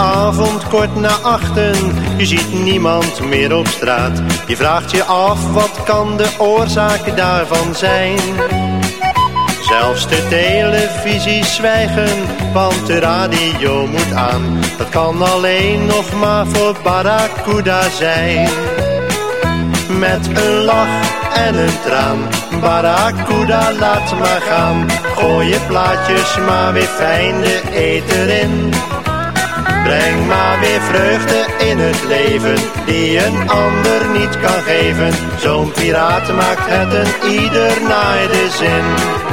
avond kort na achten, je ziet niemand meer op straat. Je vraagt je af, wat kan de oorzaak daarvan zijn? Zelfs de televisie zwijgen, want de radio moet aan. Dat kan alleen nog maar voor Barracuda zijn. Met een lach en een traan, Barracuda laat maar gaan. Gooi je plaatjes maar weer fijn de eten in. Vreugde in het leven, die een ander niet kan geven. Zo'n piraat maakt het een ieder naar de zin.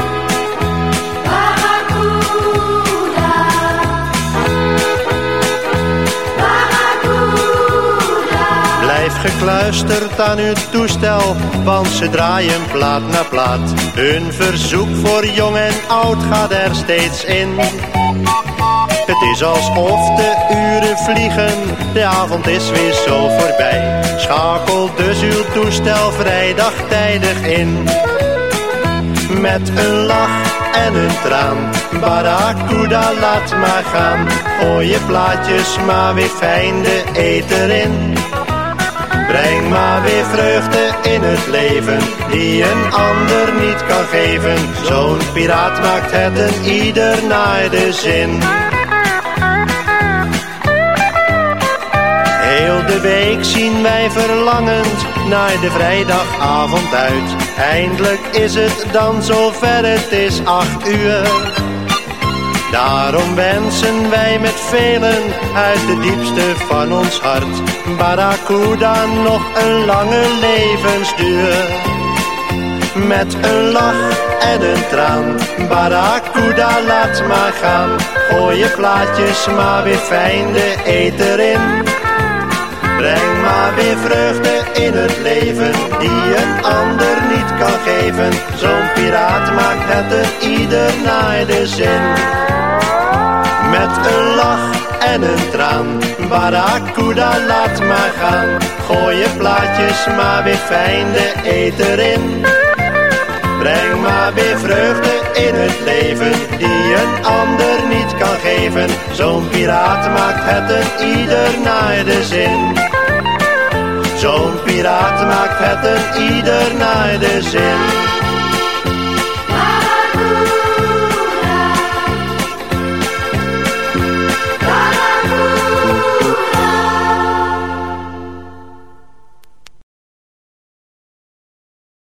gekluisterd aan uw toestel, want ze draaien plaat na plaat. Hun verzoek voor jong en oud gaat er steeds in. Het is alsof de uren vliegen, de avond is weer zo voorbij. Schakel dus uw toestel vrijdag tijdig in. Met een lach en een traan, Barracuda laat maar gaan. Gooi je plaatjes maar weer fijn de eter in. Breng maar weer vreugde in het leven, die een ander niet kan geven. Zo'n piraat maakt het een ieder naar de zin. De week zien wij verlangend naar de vrijdagavond uit. Eindelijk is het dan zover, het is acht uur. Daarom wensen wij met velen uit de diepste van ons hart Barracuda nog een lange levensduur. Met een lach en een traan, Barracuda laat maar gaan. Gooi je plaatjes maar weer fijn de eter in. Breng maar weer vreugde in het leven, die een ander niet kan geven. Zo'n piraat maakt het er ieder naar de zin. Met een lach en een traan, Barracuda laat maar gaan. Gooi je plaatjes maar weer fijn de eter in. Breng maar weer vreugde in het leven, die een ander niet kan geven. Zo'n piraat maakt het een ieder naar de zin. Zo'n piraat maakt het ieder naar de zin.